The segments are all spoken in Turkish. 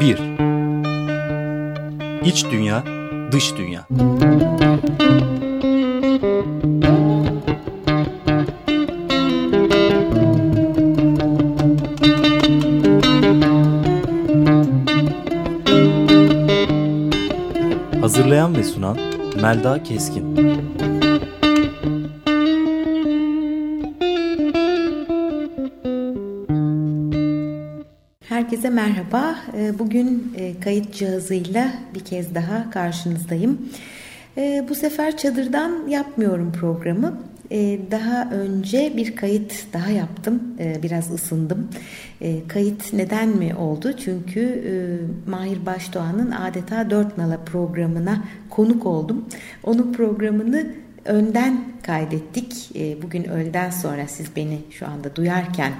Bir. İç dünya, dış dünya. Hazırlayan ve sunan Melda Keskin. Merhaba. Ee, bugün e, kayıt cihazıyla bir kez daha karşınızdayım. Ee, bu sefer çadırdan yapmıyorum programı. Ee, daha önce bir kayıt daha yaptım. Biraz ısındım. Kayıt neden mi oldu? Çünkü e, Mahir Başdoğan'ın adeta dört nala programına konuk oldum. Onun programını önden kaydettik. Bugün öğleden sonra siz beni şu anda duyarken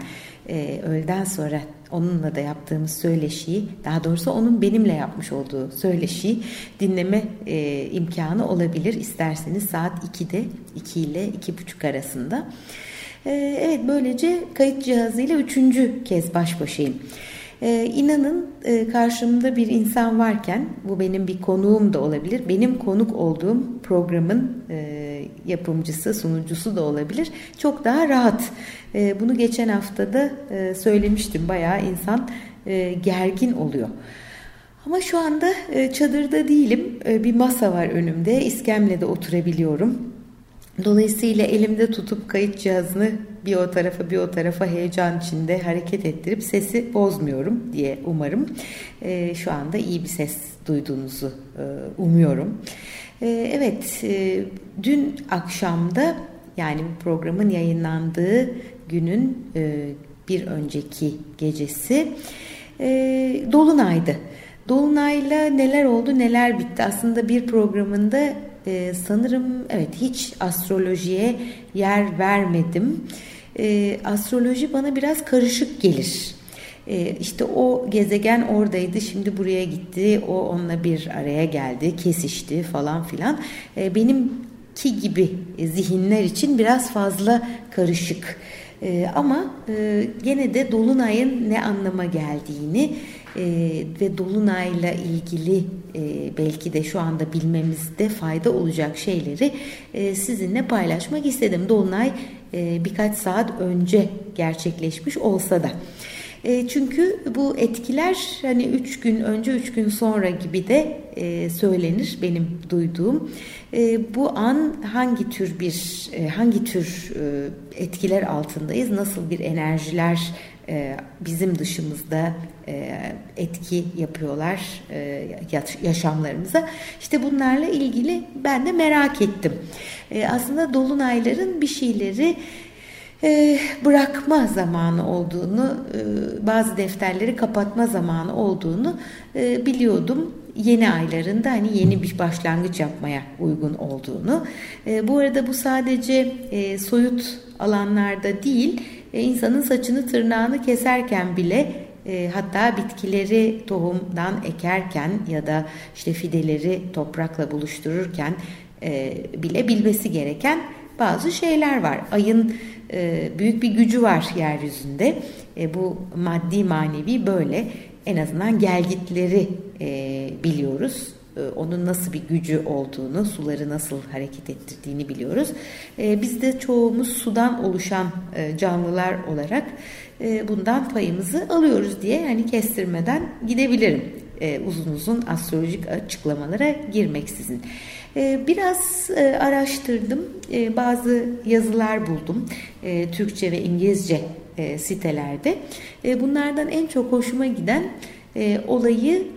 e, öğleden sonra onunla da yaptığımız söyleşiyi daha doğrusu onun benimle yapmış olduğu söyleşiyi dinleme e, imkanı olabilir isterseniz saat 2'de 2 ile 2.30 arasında. E, evet böylece kayıt cihazıyla üçüncü kez baş başayım. Ee, inanın e, karşımda bir insan varken bu benim bir konuğum da olabilir. Benim konuk olduğum programın e, yapımcısı, sunucusu da olabilir. Çok daha rahat. E, bunu geçen haftada e, söylemiştim. Bayağı insan e, gergin oluyor. Ama şu anda e, çadırda değilim. E, bir masa var önümde. İskemlede oturabiliyorum. Dolayısıyla elimde tutup kayıt cihazını bir o tarafa bir o tarafa heyecan içinde hareket ettirip sesi bozmuyorum diye umarım. E, şu anda iyi bir ses duyduğunuzu e, umuyorum. E, evet, e, dün akşamda yani bu programın yayınlandığı günün e, bir önceki gecesi e, Dolunay'dı. Dolunay'la neler oldu neler bitti aslında bir programında e, sanırım evet hiç astrolojiye yer vermedim. E, astroloji bana biraz karışık gelir. E, işte o gezegen oradaydı şimdi buraya gitti o onunla bir araya geldi kesişti falan filan. E, benimki gibi zihinler için biraz fazla karışık. E, ama e, gene de Dolunay'ın ne anlama geldiğini e, ve Dolunay'la ilgili e, belki de şu anda bilmemizde fayda olacak şeyleri e, sizinle paylaşmak istedim. Dolunay e, birkaç saat önce gerçekleşmiş olsa da. E, çünkü bu etkiler hani üç gün önce üç gün sonra gibi de e, söylenir benim duyduğum. Bu an hangi tür bir hangi tür etkiler altındayız? Nasıl bir enerjiler bizim dışımızda e, etki yapıyorlar e, yaşamlarımıza. İşte bunlarla ilgili ben de merak ettim. Aslında dolunayların bir şeyleri bırakma zamanı olduğunu, bazı defterleri kapatma zamanı olduğunu biliyordum. Yeni aylarında hani yeni bir başlangıç yapmaya uygun olduğunu. Bu arada bu sadece soyut alanlarda değil, e, insanın saçını tırnağını keserken bile e, hatta bitkileri tohumdan ekerken ya da işte fideleri toprakla buluştururken e, bile bilmesi gereken bazı şeyler var. Ayın e, büyük bir gücü var yeryüzünde. E, bu maddi manevi böyle en azından gelgitleri e, biliyoruz. E, onun nasıl bir gücü olduğunu, suları nasıl hareket ettirdiğini biliyoruz. E, biz de çoğumuz sudan oluşan e, canlılar olarak bundan payımızı alıyoruz diye hani kestirmeden gidebilirim. Uzun uzun astrolojik açıklamalara girmeksizin. Biraz araştırdım, bazı yazılar buldum Türkçe ve İngilizce sitelerde. Bunlardan en çok hoşuma giden olayı e,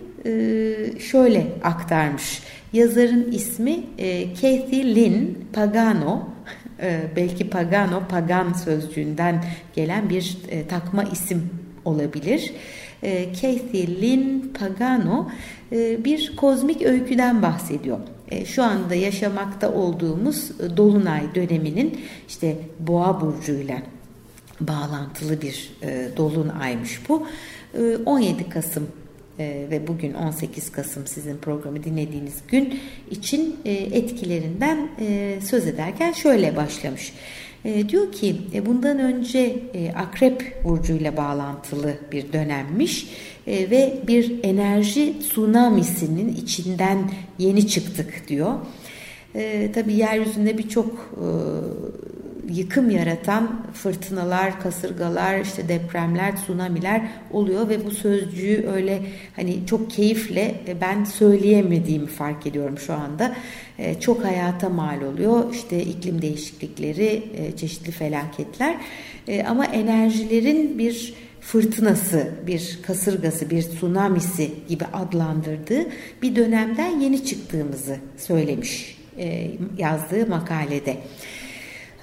şöyle aktarmış. Yazarın ismi e, Kathy Lynn Pagano. E, belki Pagano, pagan sözcüğünden gelen bir takma isim olabilir. Kathy Lynn Pagano bir kozmik öyküden bahsediyor. Şu anda yaşamakta olduğumuz Dolunay döneminin işte Boğa burcuyla bağlantılı bir dolunaymış bu. 17 Kasım ee, ve bugün 18 Kasım sizin programı dinlediğiniz gün için e, etkilerinden e, söz ederken şöyle başlamış. E, diyor ki bundan önce e, akrep burcuyla bağlantılı bir dönemmiş ve bir enerji tsunamisinin içinden yeni çıktık diyor. E, tabii yeryüzünde birçok yıkım yaratan fırtınalar, kasırgalar, işte depremler, tsunamiler oluyor ve bu sözcüğü öyle hani çok keyifle e, ben söyleyemediğimi fark ediyorum şu anda. E, çok hayata mal oluyor. İşte iklim değişiklikleri, e, çeşitli felaketler ama enerjilerin bir fırtınası, bir kasırgası, bir tsunamisi gibi adlandırdığı bir dönemden yeni çıktığımızı söylemiş yazdığı makalede.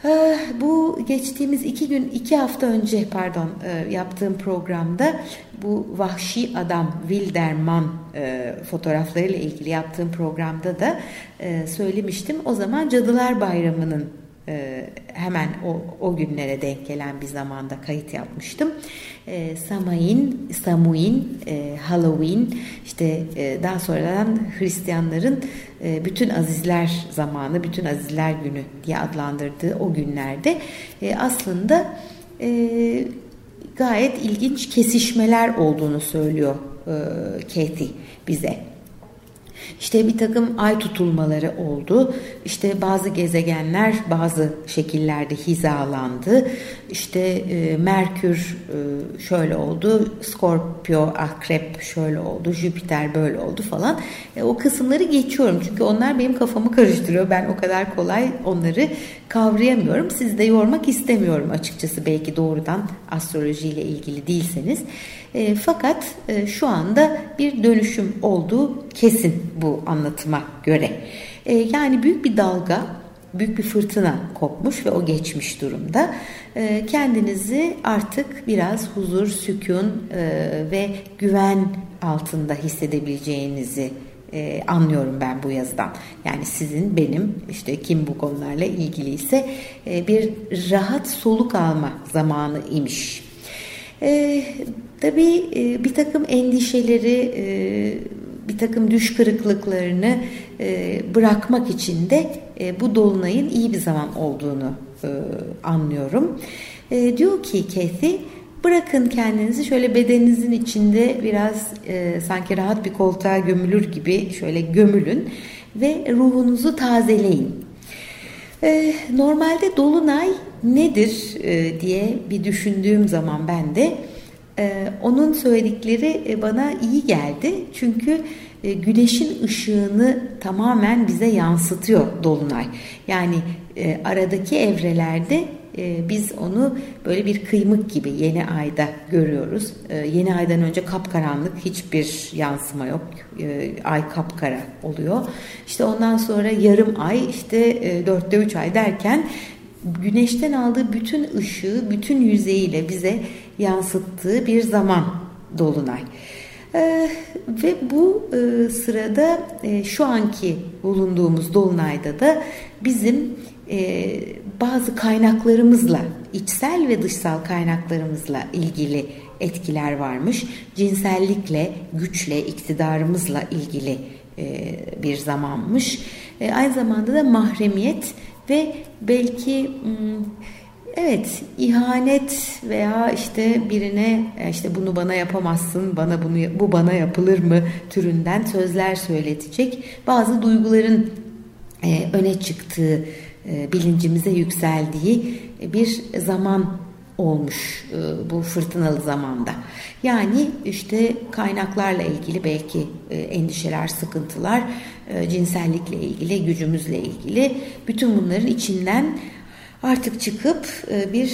Ah, bu geçtiğimiz iki gün, iki hafta önce pardon e, yaptığım programda bu vahşi adam Wilderman e, fotoğraflarıyla ilgili yaptığım programda da e, söylemiştim. O zaman Cadılar Bayramı'nın hemen o, o günlere denk gelen bir zamanda kayıt yapmıştım. E, Samain, Samuin, Halloween işte daha sonradan Hristiyanların e, bütün azizler zamanı, bütün azizler günü diye adlandırdığı o günlerde e, aslında e, gayet ilginç kesişmeler olduğunu söylüyor Kathy bize. İşte bir takım ay tutulmaları oldu. İşte bazı gezegenler bazı şekillerde hizalandı. İşte e, Merkür e, şöyle oldu, Skorpio, Akrep şöyle oldu, Jüpiter böyle oldu falan. E, o kısımları geçiyorum çünkü onlar benim kafamı karıştırıyor. Ben o kadar kolay onları kavrayamıyorum. Sizi de yormak istemiyorum açıkçası belki doğrudan astrolojiyle ilgili değilseniz. E, fakat e, şu anda bir dönüşüm olduğu kesin bu anlatıma göre. E, yani büyük bir dalga, büyük bir fırtına kopmuş ve o geçmiş durumda. E, kendinizi artık biraz huzur, sükun e, ve güven altında hissedebileceğinizi e, anlıyorum ben bu yazıdan. Yani sizin benim işte kim bu konularla ilgiliyse e, bir rahat soluk alma zamanı imiş. E, tabii e, bir takım endişeleri, e, bir takım düş kırıklıklarını e, bırakmak için de bu dolunayın iyi bir zaman olduğunu anlıyorum. Diyor ki Kathy, bırakın kendinizi şöyle bedeninizin içinde biraz sanki rahat bir koltuğa gömülür gibi şöyle gömülün ve ruhunuzu tazeleyin. Normalde dolunay nedir diye bir düşündüğüm zaman ben de e, onun söyledikleri e, bana iyi geldi. Çünkü e, güneşin ışığını tamamen bize yansıtıyor dolunay. Yani e, aradaki evrelerde biz onu böyle bir kıymık gibi yeni ayda görüyoruz. Yeni aydan önce kapkaranlık hiçbir yansıma yok. Ay kapkara oluyor. İşte ondan sonra yarım ay işte dörtte üç ay derken güneşten aldığı bütün ışığı bütün yüzeyiyle bize yansıttığı bir zaman dolunay. Ee, ve bu e, sırada e, şu anki bulunduğumuz dolunayda da bizim e, bazı kaynaklarımızla içsel ve dışsal kaynaklarımızla ilgili etkiler varmış. Cinsellikle, güçle, iktidarımızla ilgili e, bir zamanmış. E, aynı zamanda da mahremiyet ve belki hmm, evet ihanet veya işte birine e, işte bunu bana yapamazsın, bana bunu bu bana yapılır mı türünden sözler söyletecek bazı duyguların e, öne çıktığı, e, bilincimize yükseldiği bir zaman olmuş e, bu fırtınalı zamanda. Yani işte kaynaklarla ilgili belki e, endişeler, sıkıntılar, e, cinsellikle ilgili, gücümüzle ilgili bütün bunların içinden artık çıkıp bir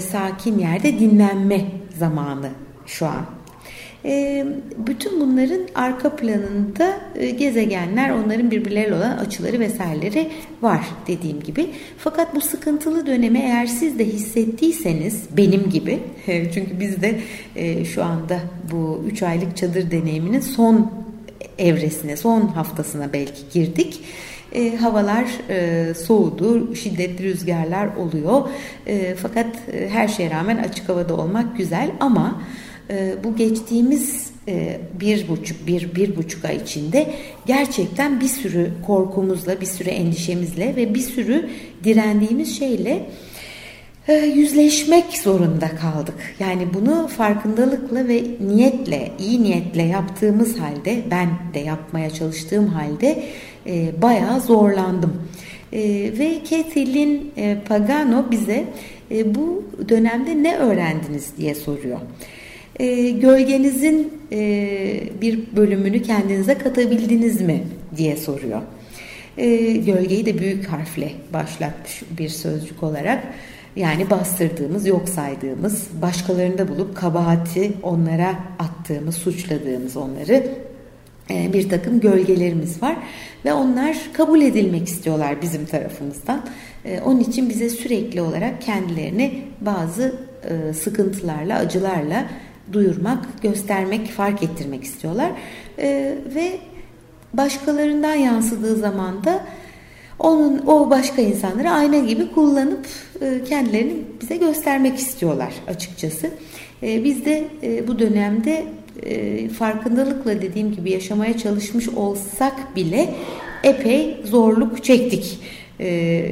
sakin yerde dinlenme zamanı şu an. E, bütün bunların arka planında e, gezegenler, onların birbirleriyle olan açıları vesaireleri var dediğim gibi. Fakat bu sıkıntılı dönemi eğer siz de hissettiyseniz benim gibi, çünkü biz de e, şu anda bu 3 aylık çadır deneyiminin son evresine, son haftasına belki girdik. E, havalar e, soğudu, şiddetli rüzgarlar oluyor. E, fakat e, her şeye rağmen açık havada olmak güzel ama ee, bu geçtiğimiz e, bir buçuk, bir, bir buçuk ay içinde gerçekten bir sürü korkumuzla, bir sürü endişemizle ve bir sürü direndiğimiz şeyle e, yüzleşmek zorunda kaldık. Yani bunu farkındalıkla ve niyetle, iyi niyetle yaptığımız halde, ben de yapmaya çalıştığım halde e, bayağı zorlandım. E, ve Cathy e, Pagano bize e, bu dönemde ne öğrendiniz diye soruyor. E, gölgenizin e, bir bölümünü kendinize katabildiniz mi diye soruyor. E, gölgeyi de büyük harfle başlatmış bir sözcük olarak. Yani bastırdığımız, yok saydığımız, başkalarında bulup kabahati onlara attığımız, suçladığımız onları bir takım gölgelerimiz var ve onlar kabul edilmek istiyorlar bizim tarafımızdan. E, onun için bize sürekli olarak kendilerini bazı e, sıkıntılarla, acılarla duyurmak, göstermek, fark ettirmek istiyorlar. Ve başkalarından yansıdığı zaman da onun o başka insanları ayna gibi kullanıp kendilerini bize göstermek istiyorlar açıkçası. Biz de bu dönemde e, farkındalıkla dediğim gibi yaşamaya çalışmış olsak bile epey zorluk çektik. E,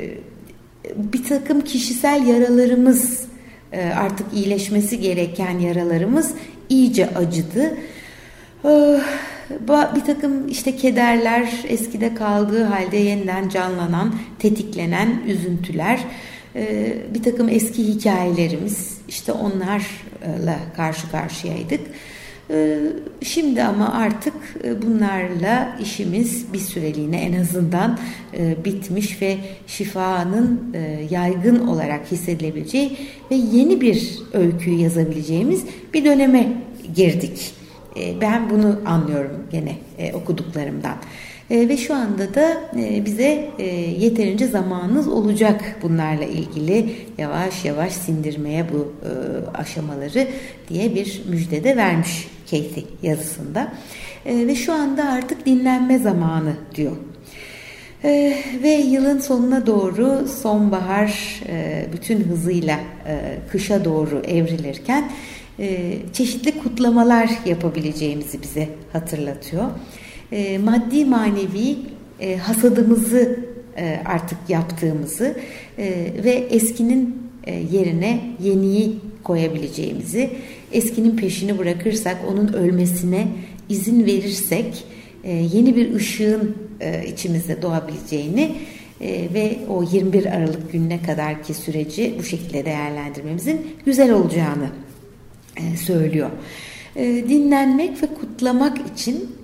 bir takım kişisel yaralarımız e, artık iyileşmesi gereken yaralarımız iyice acıdı. E, bir takım işte kederler eskide kaldığı halde yeniden canlanan, tetiklenen üzüntüler, e, bir takım eski hikayelerimiz işte onlarla karşı karşıyaydık. Ee, şimdi ama artık e, bunlarla işimiz bir süreliğine en azından e, bitmiş ve şifanın e, yaygın olarak hissedilebileceği ve yeni bir öyküyü yazabileceğimiz bir döneme girdik. Ben bunu anlıyorum gene okuduklarımdan. Ve şu anda da bize yeterince zamanınız olacak bunlarla ilgili yavaş yavaş sindirmeye bu aşamaları diye bir müjde de vermiş Casey yazısında. E, ve şu anda artık dinlenme zamanı diyor. E, ve yılın sonuna doğru sonbahar e, bütün hızıyla e, kışa doğru evrilirken e, çeşitli kutlamalar yapabileceğimizi bize hatırlatıyor. E, maddi manevi e, hasadımızı e, artık yaptığımızı e, ve eskinin e, yerine yeniyi koyabileceğimizi, eskinin peşini bırakırsak, onun ölmesine izin verirsek e, yeni bir ışığın e, içimizde doğabileceğini ve o 21 Aralık gününe kadarki süreci bu şekilde değerlendirmemizin güzel olacağını söylüyor. Dinlenmek ve kutlamak için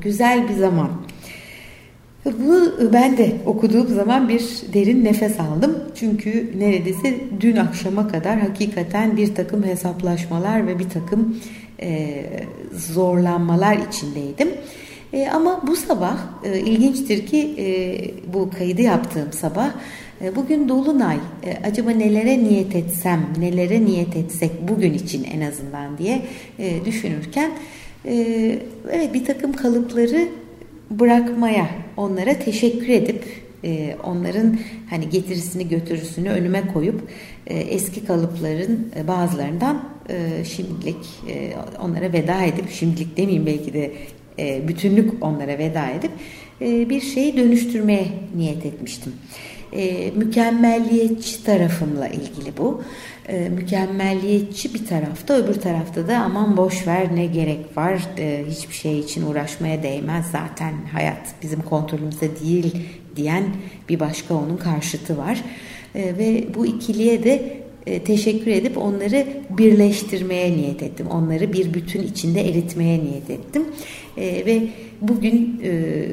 güzel bir zaman. Bu ben de okuduğum zaman bir derin nefes aldım. Çünkü neredeyse dün akşama kadar hakikaten bir takım hesaplaşmalar ve bir takım e, zorlanmalar içindeydim. E, ama bu sabah e, ilginçtir ki e, bu kaydı yaptığım sabah e, bugün Dolunay e, acaba nelere niyet etsem, nelere niyet etsek bugün için en azından diye e, düşünürken e, evet bir takım kalıpları bırakmaya, onlara teşekkür edip e, onların hani getirisini götürüsünü önüme koyup e, eski kalıpların e, bazılarından e, şimdilik e, onlara veda edip şimdilik demeyeyim belki de e, bütünlük onlara veda edip e, bir şeyi dönüştürmeye niyet etmiştim. E, mükemmelliyetçi tarafımla ilgili bu. E, mükemmelliyetçi bir tarafta öbür tarafta da aman boş ver ne gerek var e, hiçbir şey için uğraşmaya değmez. Zaten hayat bizim kontrolümüzde değil diyen bir başka onun karşıtı var. E, ve bu ikiliye de e, teşekkür edip onları birleştirmeye niyet ettim. Onları bir bütün içinde eritmeye niyet ettim. E, ve bugün e,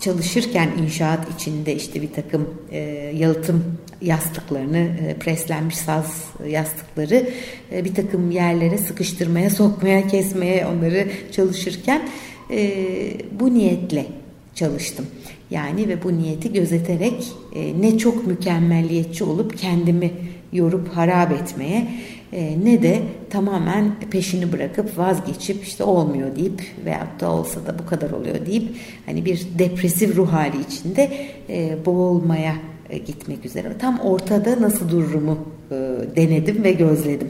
çalışırken inşaat içinde işte bir takım e, yalıtım yastıklarını, e, preslenmiş saz yastıkları e, bir takım yerlere sıkıştırmaya, sokmaya, kesmeye onları çalışırken e, bu niyetle çalıştım. Yani ve bu niyeti gözeterek e, ne çok mükemmelliyetçi olup kendimi yorup harap etmeye ne de tamamen peşini bırakıp vazgeçip işte olmuyor deyip veyahut da olsa da bu kadar oluyor deyip hani bir depresif ruh hali içinde e, boğulmaya e, gitmek üzere. Tam ortada nasıl dururumu e, denedim ve gözledim.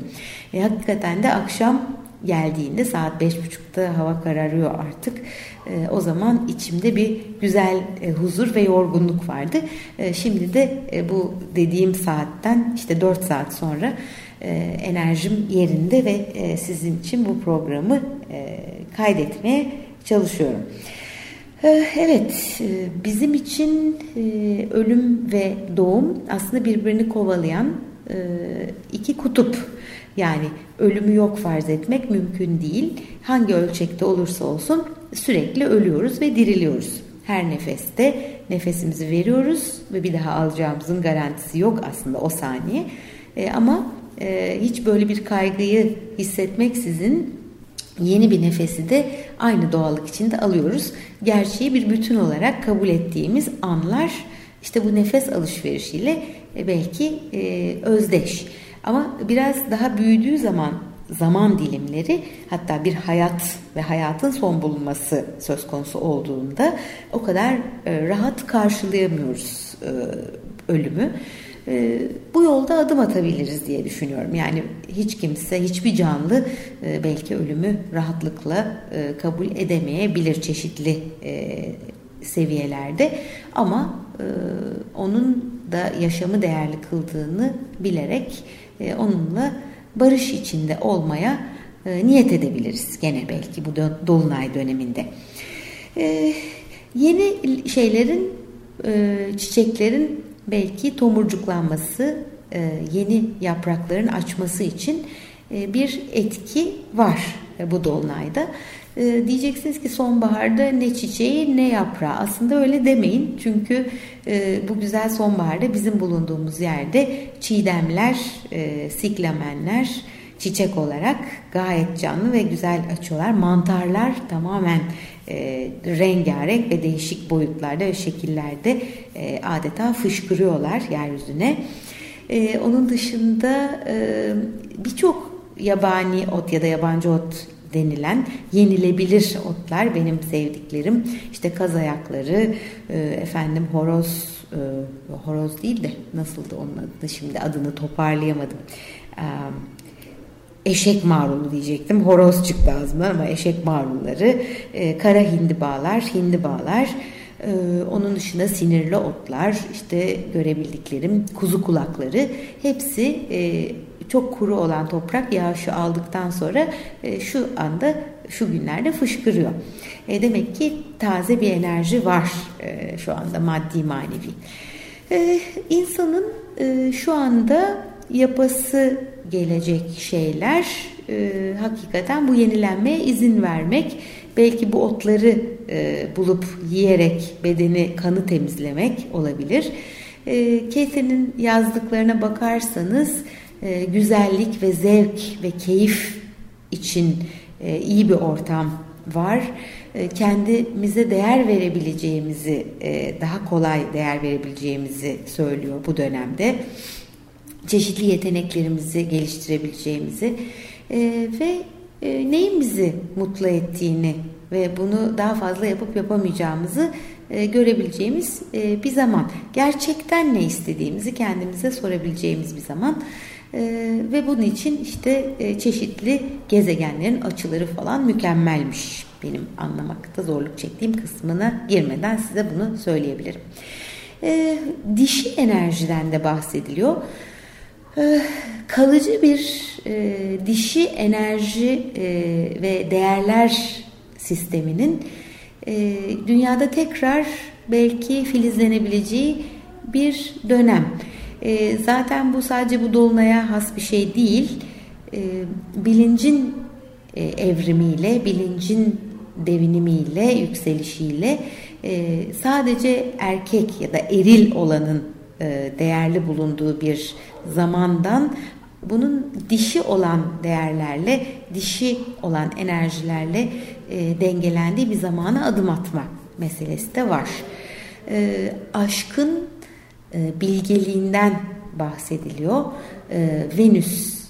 E, hakikaten de akşam geldiğinde saat beş buçukta hava kararıyor artık. E, o zaman içimde bir güzel e, huzur ve yorgunluk vardı. E, şimdi de e, bu dediğim saatten işte dört saat sonra enerjim yerinde ve e, sizin için bu programı e, kaydetmeye çalışıyorum. E, evet, e, bizim için ölüm ve doğum aslında birbirini kovalayan iki kutup. Yani ölümü yok farz etmek mümkün değil. Hangi ölçekte olursa olsun sürekli ölüyoruz ve diriliyoruz. Her nefeste nefesimizi veriyoruz ve bir daha alacağımızın garantisi yok aslında o saniye. ama hiç böyle bir kaygıyı hissetmeksizin yeni bir nefesi de aynı doğallık içinde alıyoruz. Gerçeği bir bütün olarak kabul ettiğimiz anlar işte bu nefes alışverişiyle e, belki e, özdeş. Ama biraz daha büyüdüğü zaman zaman dilimleri hatta bir hayat ve hayatın son bulunması söz konusu olduğunda o kadar e, rahat karşılayamıyoruz e, ölümü. E, bu yolda adım atabiliriz diye düşünüyorum. Yani hiç kimse, hiçbir canlı e, belki ölümü rahatlıkla e, kabul edemeyebilir çeşitli seviyelerde. Ama onun da yaşamı değerli kıldığını bilerek onunla barış içinde olmaya niyet edebiliriz. Gene belki bu dolunay döneminde. Yeni şeylerin, çiçeklerin belki tomurcuklanması, e, yeni yaprakların açması için e, bir etki var e, bu dolunayda. Diyeceksiniz ki sonbaharda ne çiçeği ne yaprağı. Aslında öyle demeyin. Çünkü bu güzel sonbaharda bizim bulunduğumuz yerde çiğdemler, siklamenler, çiçek olarak gayet canlı ve güzel açıyorlar. Mantarlar tamamen e, rengarenk ve değişik boyutlarda ve şekillerde e, adeta fışkırıyorlar yeryüzüne. E, onun dışında e, birçok yabani ot ya da yabancı ot denilen yenilebilir otlar benim sevdiklerim. İşte kaz ayakları, e, efendim horoz, e, horoz değil de nasıldı onun adı şimdi adını toparlayamadım. E, eşek marulu diyecektim. Horoz çıktı ağzımdan ama eşek marulları, e, kara hindibalar, hindibalar, e, onun dışında sinirli otlar, işte görebildiklerim kuzu kulakları hepsi e, çok kuru olan toprak yağışı aldıktan sonra e, şu anda şu günlerde fışkırıyor. E, demek ki taze bir enerji var e, şu anda maddi manevi. E, insanın e, şu anda yapası gelecek şeyler e, hakikaten bu yenilenmeye izin vermek. Belki bu otları e, bulup yiyerek bedeni kanı temizlemek olabilir. E, Kese'nin yazdıklarına bakarsanız e, güzellik ve zevk ve keyif için e, iyi bir ortam var. E, kendimize değer verebileceğimizi, e, daha kolay değer verebileceğimizi söylüyor bu dönemde çeşitli yeteneklerimizi geliştirebileceğimizi e, ve e, neyin bizi mutlu ettiğini ve bunu daha fazla yapıp yapamayacağımızı e, görebileceğimiz e, bir zaman. Gerçekten ne istediğimizi kendimize sorabileceğimiz bir zaman. E, ve bunun için işte e, çeşitli gezegenlerin açıları falan mükemmelmiş. Benim anlamakta zorluk çektiğim kısmına girmeden size bunu söyleyebilirim. E, dişi enerjiden de bahsediliyor. Ee, kalıcı bir e, dişi enerji e, ve değerler sisteminin e, dünyada tekrar belki filizlenebileceği bir dönem. E, zaten bu sadece bu dolunaya has bir şey değil. E, bilincin e, evrimiyle, bilincin devinimiyle, yükselişiyle e, sadece erkek ya da eril olanın e, değerli bulunduğu bir zamandan bunun dişi olan değerlerle, dişi olan enerjilerle e, dengelendiği bir zamana adım atma meselesi de var. E, aşkın e, bilgeliğinden bahsediliyor. E, Venüs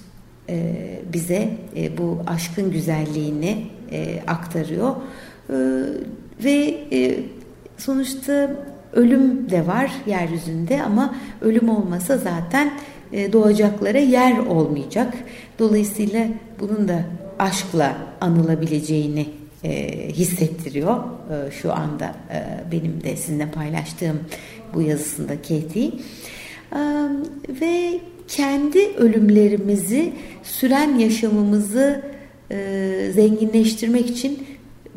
e, bize e, bu aşkın güzelliğini e, aktarıyor. E, ve e, sonuçta Ölüm de var yeryüzünde ama ölüm olmasa zaten doğacaklara yer olmayacak. Dolayısıyla bunun da aşkla anılabileceğini e, hissettiriyor e, şu anda e, benim de sizinle paylaştığım bu yazısında Katie. E, ve kendi ölümlerimizi, süren yaşamımızı e, zenginleştirmek için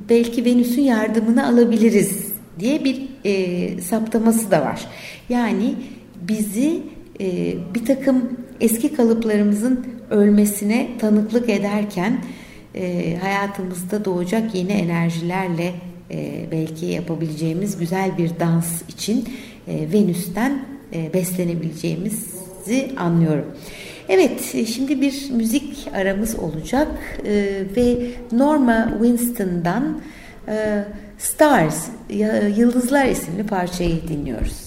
belki Venüs'ün yardımını alabiliriz diye bir e, saptaması da var. Yani bizi e, bir takım eski kalıplarımızın ölmesine tanıklık ederken e, hayatımızda doğacak yeni enerjilerle e, belki yapabileceğimiz güzel bir dans için e, Venüs'ten e, beslenebileceğimizi anlıyorum. Evet, e, şimdi bir müzik aramız olacak e, ve Norma Winston'dan e, Stars, Yıldızlar isimli parçayı dinliyoruz.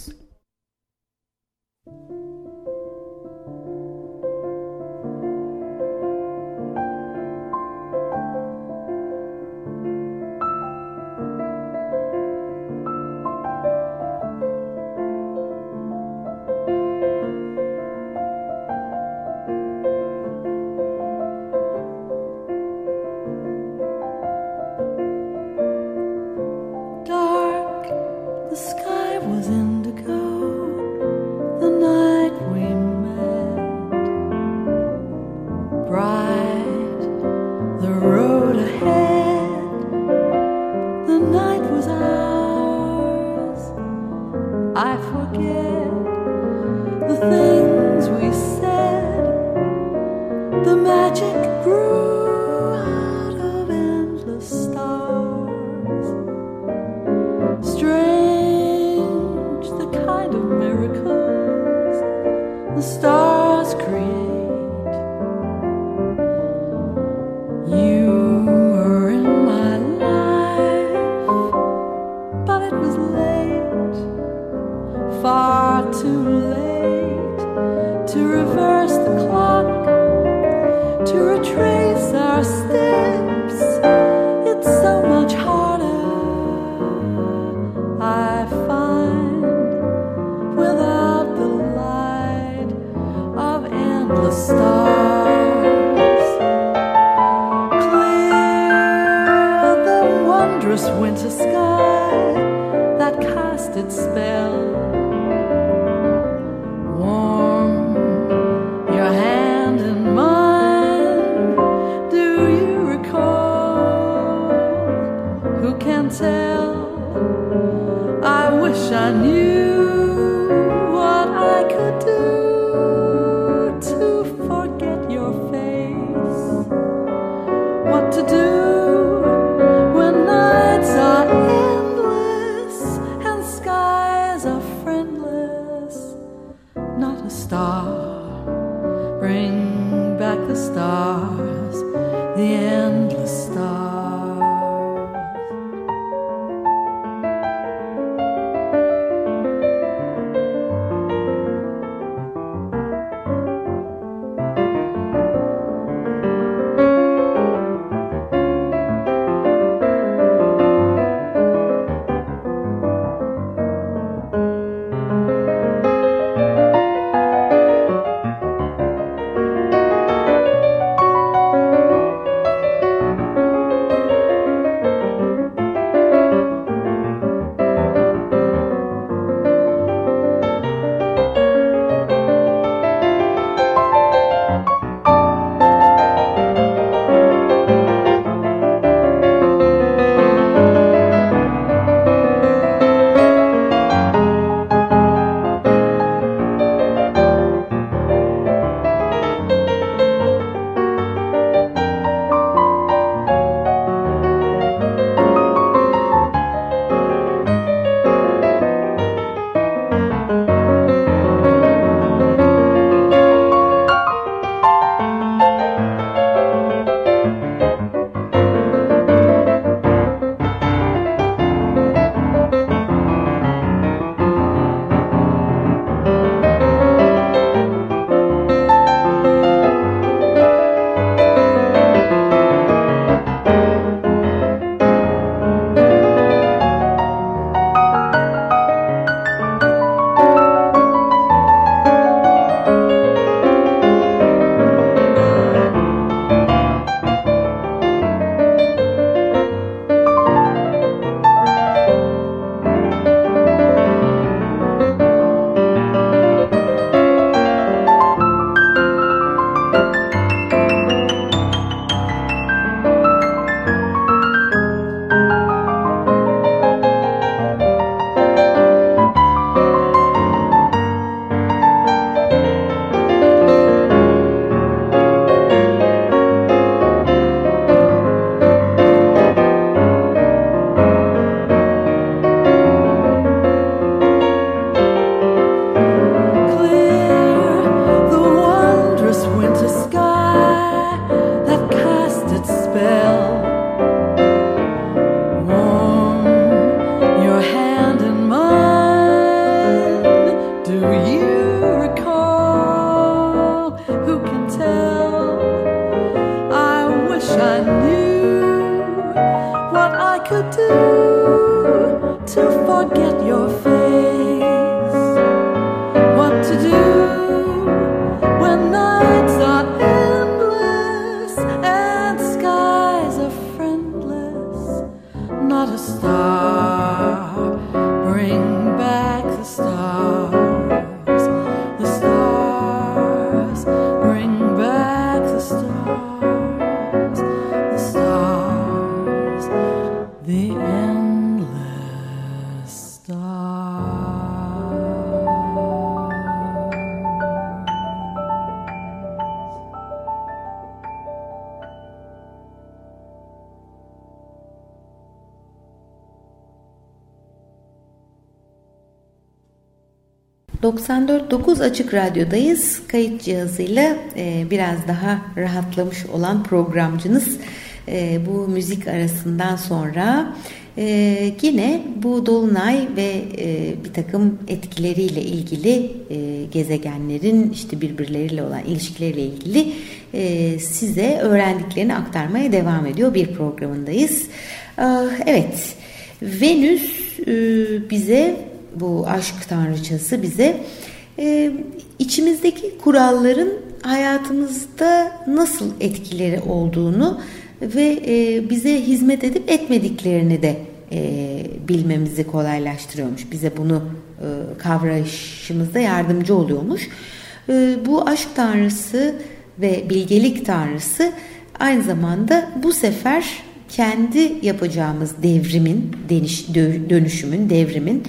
94.9 Açık Radyo'dayız. Kayıt cihazıyla e, biraz daha rahatlamış olan programcınız e, bu müzik arasından sonra e, yine bu Dolunay ve e, bir takım etkileriyle ilgili e, gezegenlerin işte birbirleriyle olan ilişkileriyle ilgili e, size öğrendiklerini aktarmaya devam ediyor bir programındayız. E, evet Venüs e, bize bu aşk tanrıçası bize e, içimizdeki kuralların hayatımızda nasıl etkileri olduğunu ve e, bize hizmet edip etmediklerini de e, bilmemizi kolaylaştırıyormuş. Bize bunu e, kavrayışımızda yardımcı oluyormuş. E, bu aşk tanrısı ve bilgelik tanrısı aynı zamanda bu sefer kendi yapacağımız devrimin, dönüşümün, devrimin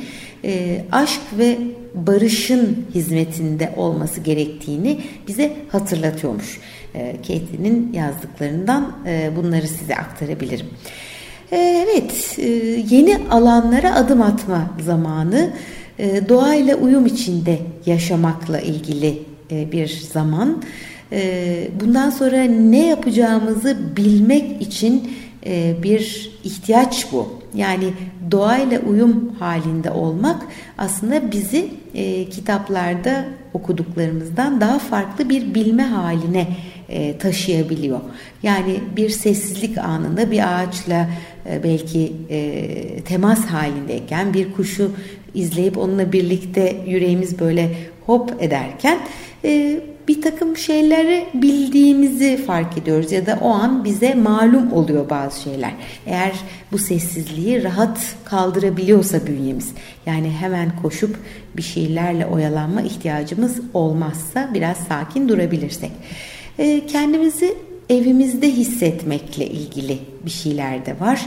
e, aşk ve barışın hizmetinde olması gerektiğini bize hatırlatıyormuş. E, Katie'nin yazdıklarından e, bunları size aktarabilirim. E, evet, e, yeni alanlara adım atma zamanı, e, doğayla uyum içinde yaşamakla ilgili bir zaman. Bundan sonra ne yapacağımızı bilmek için bir ihtiyaç bu. Yani doğayla uyum halinde olmak aslında bizi e, kitaplarda okuduklarımızdan daha farklı bir bilme haline e, taşıyabiliyor. Yani bir sessizlik anında bir ağaçla e, belki temas halindeyken bir kuşu izleyip onunla birlikte yüreğimiz böyle hop ederken bir takım şeyleri bildiğimizi fark ediyoruz ya da o an bize malum oluyor bazı şeyler. Eğer bu sessizliği rahat kaldırabiliyorsa bünyemiz yani hemen koşup bir şeylerle oyalanma ihtiyacımız olmazsa biraz sakin durabilirsek. Ee, kendimizi evimizde hissetmekle ilgili bir şeyler de var.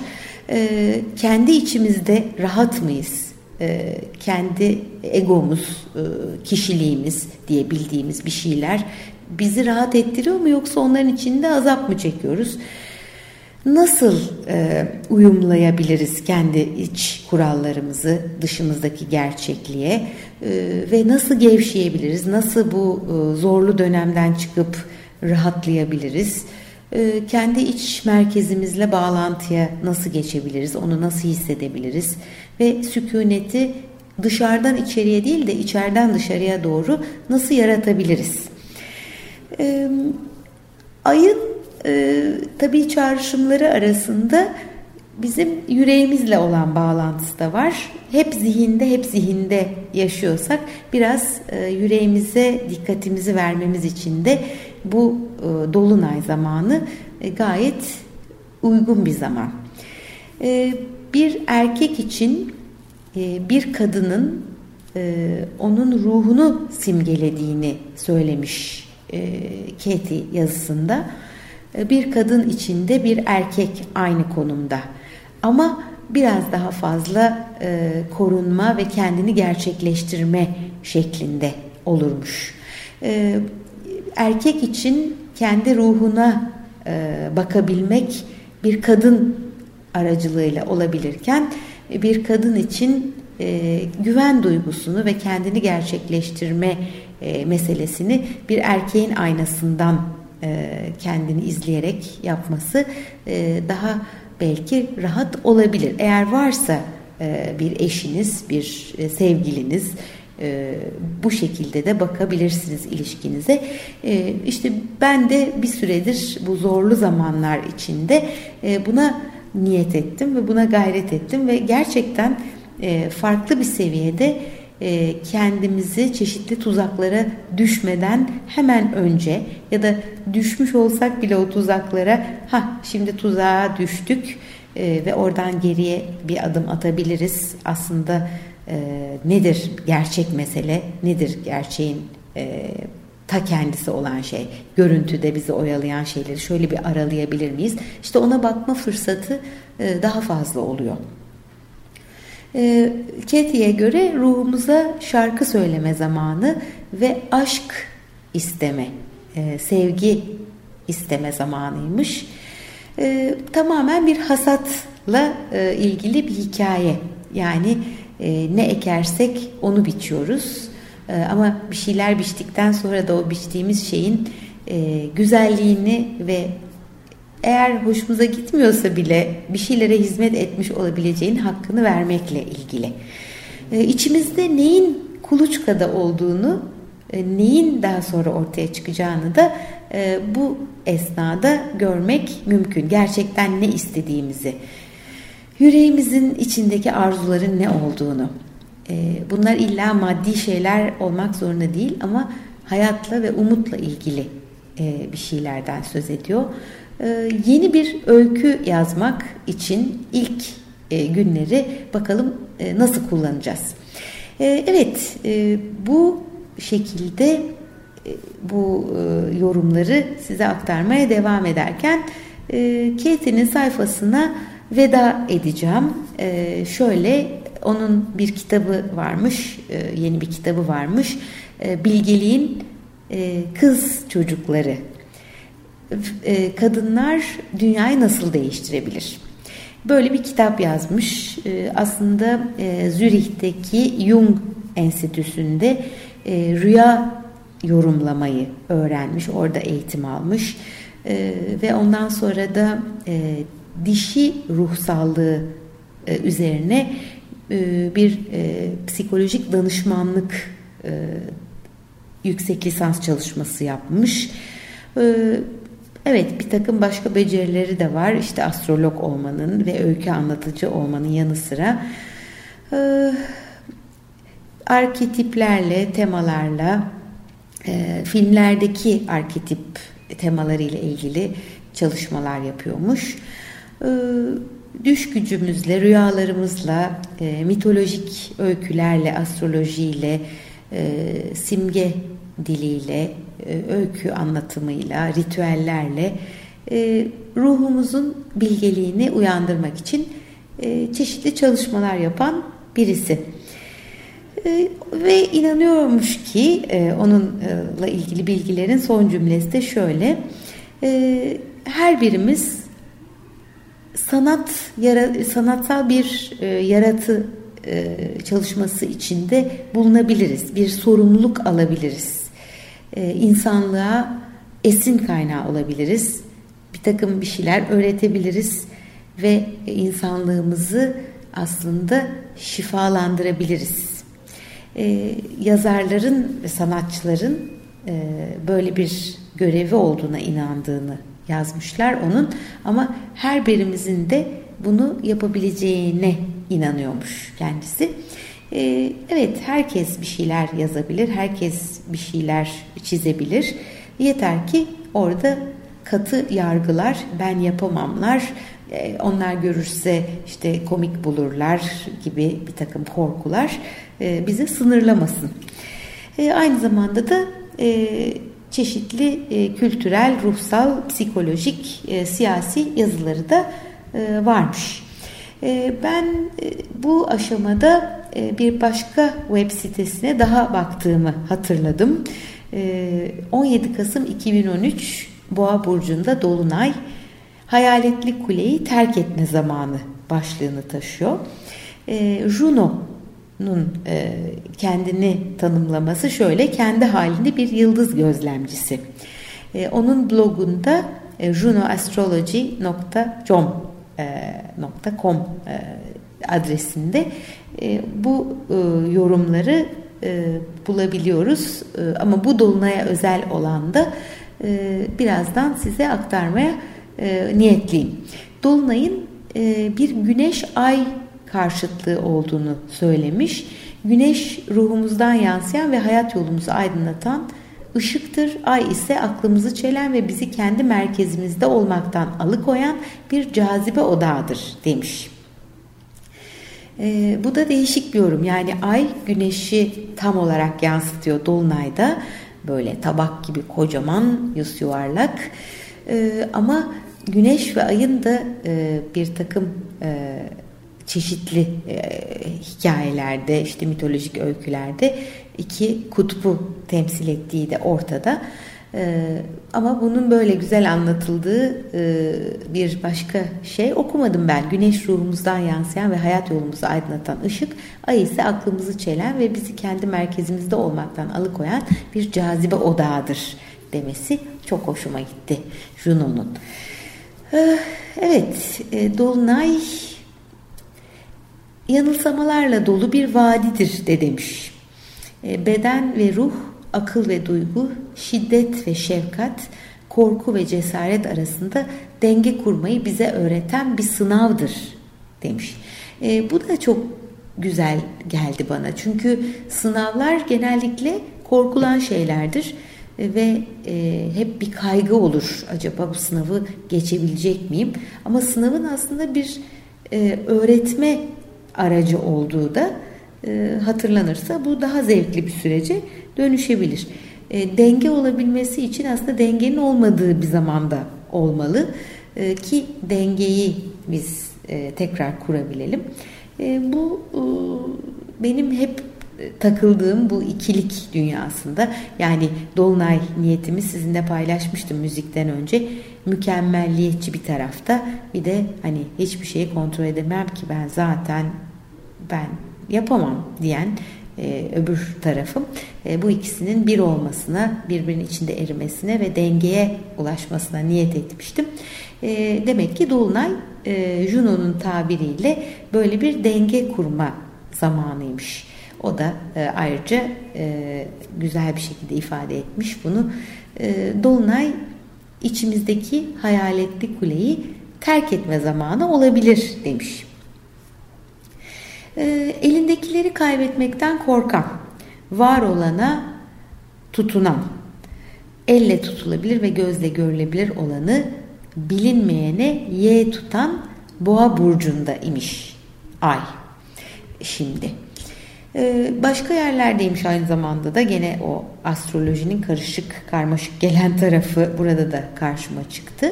Ee, kendi içimizde rahat mıyız? E, kendi egomuz, e, kişiliğimiz diye bildiğimiz bir şeyler bizi rahat ettiriyor mu yoksa onların içinde azap mı çekiyoruz? Nasıl e, uyumlayabiliriz kendi iç kurallarımızı dışımızdaki gerçekliğe ve nasıl gevşeyebiliriz? Nasıl bu zorlu dönemden çıkıp rahatlayabiliriz? Kendi iç merkezimizle bağlantıya nasıl geçebiliriz? Onu nasıl hissedebiliriz? ve sükuneti dışarıdan içeriye değil de içeriden dışarıya doğru nasıl yaratabiliriz? Ee, ayın e, tabii çağrışımları arasında bizim yüreğimizle olan bağlantısı da var. Hep zihinde, hep zihinde yaşıyorsak biraz e, yüreğimize dikkatimizi vermemiz için de bu e, dolunay zamanı e, gayet uygun bir zaman. E, bir erkek için e, bir kadının e, onun ruhunu simgelediğini söylemiş e, Katie yazısında. Bir kadın içinde bir erkek aynı konumda. Ama biraz daha fazla korunma ve kendini gerçekleştirme şeklinde olurmuş. Erkek için kendi ruhuna bakabilmek bir kadın aracılığıyla olabilirken bir kadın için e, güven duygusunu ve kendini gerçekleştirme e, meselesini bir erkeğin aynasından e, kendini izleyerek yapması e, daha belki rahat olabilir. Eğer varsa e, bir eşiniz, bir e, sevgiliniz, e, bu şekilde de bakabilirsiniz ilişkinize. E, işte ben de bir süredir bu zorlu zamanlar içinde e, buna niyet ettim ve buna gayret ettim ve gerçekten e, farklı bir seviyede kendimizi çeşitli tuzaklara düşmeden hemen önce ya da düşmüş olsak bile o tuzaklara ha şimdi tuzağa düştük ve oradan geriye bir adım atabiliriz. Aslında e, nedir gerçek mesele, nedir gerçeğin ta kendisi olan şey, görüntüde bizi oyalayan şeyleri şöyle bir aralayabilir miyiz? İşte ona bakma fırsatı daha fazla oluyor. E, Katie'ye göre ruhumuza şarkı söyleme zamanı ve aşk isteme, e, sevgi isteme zamanıymış. E, tamamen bir hasatla e, ilgili bir hikaye. Yani e, ne ekersek onu biçiyoruz. E, ama bir şeyler biçtikten sonra da o biçtiğimiz şeyin e, güzelliğini ve eğer hoşumuza gitmiyorsa bile bir şeylere hizmet etmiş olabileceğin hakkını vermekle ilgili. Ee, içimizde neyin kuluçkada olduğunu, e, neyin daha sonra ortaya çıkacağını da e, bu esnada görmek mümkün. Gerçekten ne istediğimizi, yüreğimizin içindeki arzuların ne olduğunu. E, bunlar illa maddi şeyler olmak zorunda değil ama hayatla ve umutla ilgili bir şeylerden söz ediyor. Ee, yeni bir öykü yazmak için ilk e, günleri bakalım e, nasıl kullanacağız. Ee, evet e, bu şekilde bu yorumları size aktarmaya devam ederken Katie'nin sayfasına veda edeceğim. Şöyle onun bir kitabı varmış, yeni bir kitabı varmış. Bilgeliğin Kız Çocukları e, kadınlar dünyayı nasıl değiştirebilir? Böyle bir kitap yazmış. E, aslında e, Zürih'teki Jung Enstitüsü'nde rüya yorumlamayı öğrenmiş. Orada eğitim almış. Ve ondan sonra da dişi ruhsallığı üzerine bir psikolojik danışmanlık yüksek lisans çalışması yapmış. Evet bir takım başka becerileri de var. İşte astrolog olmanın ve öykü anlatıcı olmanın yanı sıra e, arketiplerle, temalarla, e, filmlerdeki arketip temalarıyla ilgili çalışmalar yapıyormuş. E, düş gücümüzle, rüyalarımızla, e, mitolojik öykülerle, astrolojiyle, e, simge diliyle, e, öykü anlatımıyla, ritüellerle ruhumuzun bilgeliğini uyandırmak için çeşitli çalışmalar yapan birisi. Ve inanıyormuş ki onunla ilgili bilgilerin son cümlesi de şöyle. Her birimiz sanat sanatsal bir yaratı çalışması içinde bulunabiliriz. Bir sorumluluk alabiliriz e, insanlığa esin kaynağı olabiliriz. Bir takım bir şeyler öğretebiliriz ve insanlığımızı aslında şifalandırabiliriz. E, yazarların ve sanatçıların e, böyle bir görevi olduğuna inandığını yazmışlar onun ama her birimizin de bunu yapabileceğine inanıyormuş kendisi. Ee, evet herkes bir şeyler yazabilir, herkes bir şeyler çizebilir. Yeter ki orada katı yargılar, ben yapamamlar, e, onlar görürse işte komik bulurlar gibi bir takım korkular e, bizi sınırlamasın. E, aynı zamanda da çeşitli kültürel, ruhsal, psikolojik, siyasi yazıları da varmış. Ben bu aşamada e, bir başka web sitesine daha baktığımı hatırladım. 17 e, Kasım 2013 Boğa Burcu'nda Dolunay Hayaletli Kuleyi terk etme zamanı başlığını taşıyor. E, Juno'nun kendini tanımlaması şöyle kendi halinde bir yıldız gözlemcisi. Onun blogunda junoastrology.com adresinde e, bu e, yorumları e, bulabiliyoruz. Ama bu dolunaya özel olan da birazdan size aktarmaya niyetliyim. Dolunayın bir güneş ay karşıtlığı olduğunu söylemiş. Güneş ruhumuzdan yansıyan ve hayat yolumuzu aydınlatan ışıktır. Ay ise aklımızı çelen ve bizi kendi merkezimizde olmaktan alıkoyan bir cazibe odağıdır demiş. E, bu da değişik bir yorum. Yani ay güneşi tam olarak yansıtıyor Dolunay'da. Böyle tabak gibi kocaman yüz yuvarlak. E, ama güneş ve ayın da e, bir takım e, çeşitli e, hikayelerde, işte mitolojik öykülerde iki kutbu temsil ettiği de ortada. Ee, ama bunun böyle güzel anlatıldığı e, bir başka şey okumadım ben. Güneş ruhumuzdan yansıyan ve hayat yolumuzu aydınlatan ışık, ay ise aklımızı çelen ve bizi kendi merkezimizde olmaktan alıkoyan bir cazibe odağıdır demesi çok hoşuma gitti Juno'nun. Ee, evet, e, Dolunay yanılsamalarla dolu bir vadidir de demiş. E, beden ve ruh, akıl ve duygu, şiddet ve şefkat, korku ve cesaret arasında denge kurmayı bize öğreten bir sınavdır demiş. E, bu da çok güzel geldi bana. Çünkü sınavlar genellikle korkulan şeylerdir ve e, hep bir kaygı olur. Acaba bu sınavı geçebilecek miyim? Ama sınavın aslında bir e, öğretme aracı olduğu da e, hatırlanırsa bu daha zevkli bir sürece dönüşebilir. E, denge olabilmesi için aslında dengenin olmadığı bir zamanda olmalı e, ki dengeyi biz e, tekrar kurabilelim. E, bu e, benim hep takıldığım bu ikilik dünyasında yani Dolunay niyetimi sizinle paylaşmıştım müzikten önce mükemmelliyetçi bir tarafta bir de hani hiçbir şeyi kontrol edemem ki ben zaten ben yapamam diyen e, öbür tarafım e, bu ikisinin bir olmasına, birbirinin içinde erimesine ve dengeye ulaşmasına niyet etmiştim. E, demek ki Dolunay e, Juno'nun tabiriyle böyle bir denge kurma zamanıymış. O da e, ayrıca e, güzel bir şekilde ifade etmiş bunu. E, Dolunay içimizdeki hayaletli kuleyi terk etme zamanı olabilir demiş. Elindekileri kaybetmekten korkan, var olana tutunan, elle tutulabilir ve gözle görülebilir olanı bilinmeyene ye tutan boğa burcunda imiş ay. Şimdi başka yerlerdeymiş aynı zamanda da gene o astrolojinin karışık karmaşık gelen tarafı burada da karşıma çıktı.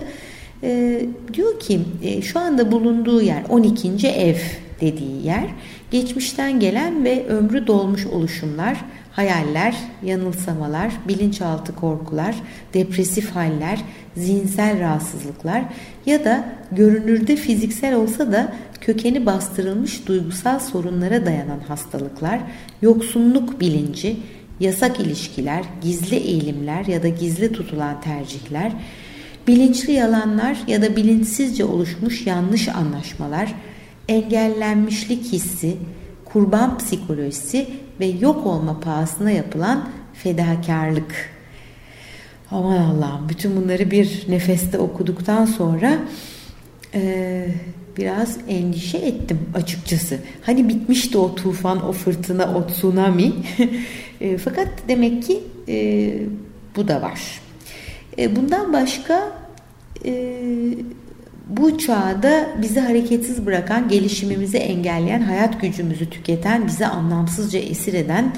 Ee, diyor ki e, şu anda bulunduğu yer 12. ev dediği yer geçmişten gelen ve ömrü dolmuş oluşumlar, hayaller, yanılsamalar, bilinçaltı korkular, depresif haller, zihinsel rahatsızlıklar ya da görünürde fiziksel olsa da kökeni bastırılmış duygusal sorunlara dayanan hastalıklar, yoksunluk bilinci, yasak ilişkiler, gizli eğilimler ya da gizli tutulan tercihler, bilinçli yalanlar ya da bilinçsizce oluşmuş yanlış anlaşmalar, engellenmişlik hissi, kurban psikolojisi ve yok olma pahasına yapılan fedakarlık. Aman Allah'ım bütün bunları bir nefeste okuduktan sonra e, biraz endişe ettim açıkçası. Hani bitmişti o tufan, o fırtına, o tsunami. e, fakat demek ki e, bu da var. E, bundan başka e, bu çağda bizi hareketsiz bırakan, gelişimimizi engelleyen, hayat gücümüzü tüketen, bizi anlamsızca esir eden,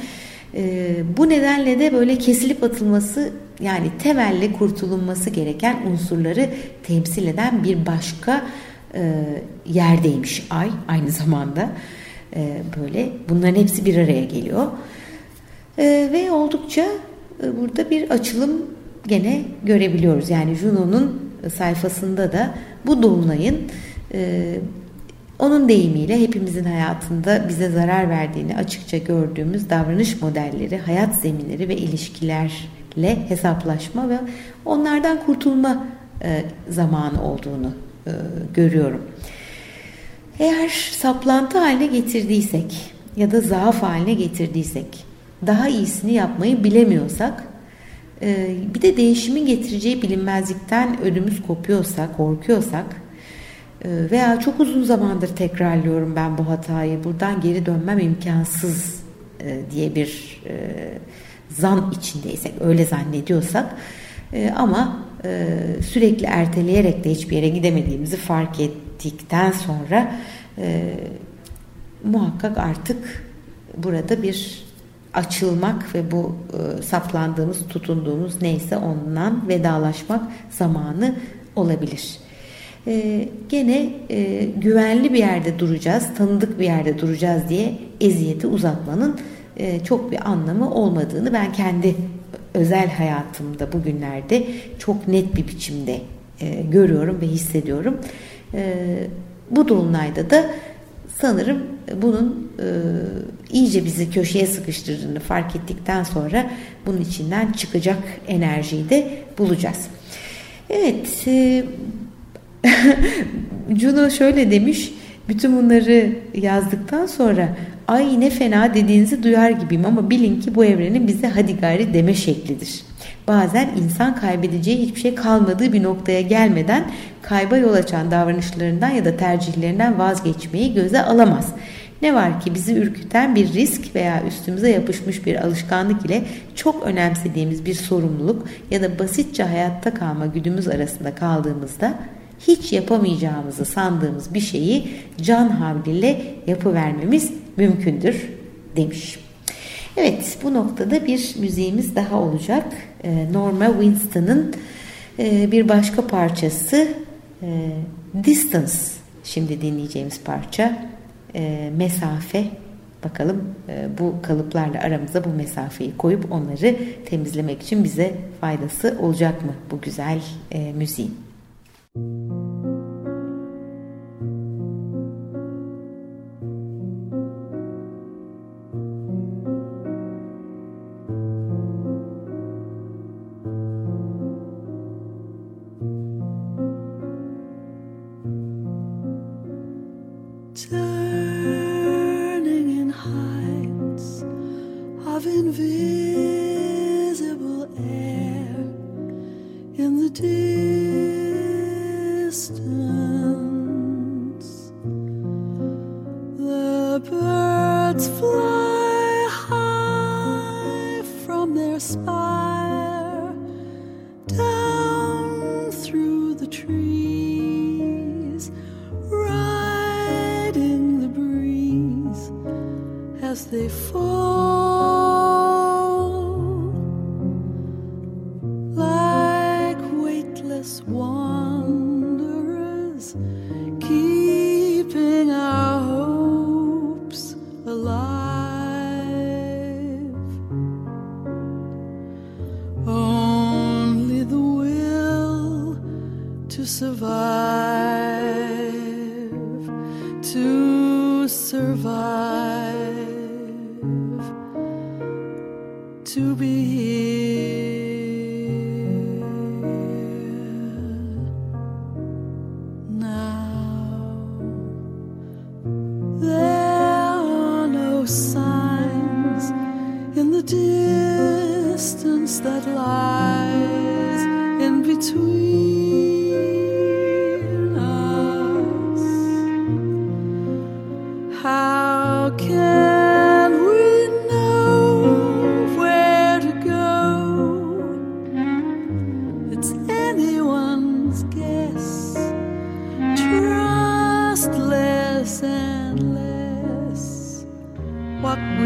e, bu nedenle de böyle kesilip atılması yani temelle kurtulunması gereken unsurları temsil eden bir başka e, yerdeymiş ay aynı zamanda. E, böyle bunların hepsi bir araya geliyor. E, ve oldukça e, burada bir açılım gene görebiliyoruz. Yani Juno'nun sayfasında da bu dolunayın e, onun deyimiyle hepimizin hayatında bize zarar verdiğini açıkça gördüğümüz davranış modelleri, hayat zeminleri ve ilişkilerle hesaplaşma ve onlardan kurtulma e, zamanı olduğunu e, görüyorum. Eğer saplantı haline getirdiysek ya da zaaf haline getirdiysek, daha iyisini yapmayı bilemiyorsak, bir de değişimin getireceği bilinmezlikten ödümüz kopuyorsa, korkuyorsak, e, veya çok uzun zamandır tekrarlıyorum ben bu hatayı buradan geri dönmem imkansız e, diye bir e, zan içindeysek öyle zannediyorsak ama sürekli erteleyerek de hiçbir yere gidemediğimizi fark ettikten sonra muhakkak artık burada bir açılmak ve bu e, saplandığımız, tutunduğumuz neyse ondan vedalaşmak zamanı olabilir. E, gene e, güvenli bir yerde duracağız, tanıdık bir yerde duracağız diye eziyeti uzatmanın e, çok bir anlamı olmadığını ben kendi özel hayatımda bugünlerde çok net bir biçimde e, görüyorum ve hissediyorum. E, bu dolunayda da sanırım bunun e, iyice bizi köşeye sıkıştırdığını fark ettikten sonra bunun içinden çıkacak enerjiyi de bulacağız. Evet, e, Juno şöyle demiş, bütün bunları yazdıktan sonra ay ne fena dediğinizi duyar gibiyim ama bilin ki bu evrenin bize hadi gayri deme şeklidir. Bazen insan kaybedeceği hiçbir şey kalmadığı bir noktaya gelmeden kayba yol açan davranışlarından ya da tercihlerinden vazgeçmeyi göze alamaz. Ne var ki bizi ürküten bir risk veya üstümüze yapışmış bir alışkanlık ile çok önemsediğimiz bir sorumluluk ya da basitçe hayatta kalma güdümüz arasında kaldığımızda hiç yapamayacağımızı sandığımız bir şeyi can havliyle yapıvermemiz mümkündür demiş. Evet bu noktada bir müziğimiz daha olacak. Ee, Norma Winston'ın e, bir başka parçası e, Distance şimdi dinleyeceğimiz parça e, mesafe bakalım bu kalıplarla aramıza bu mesafeyi koyup onları temizlemek için bize faydası olacak mı bu güzel müziğin. Müzik envy.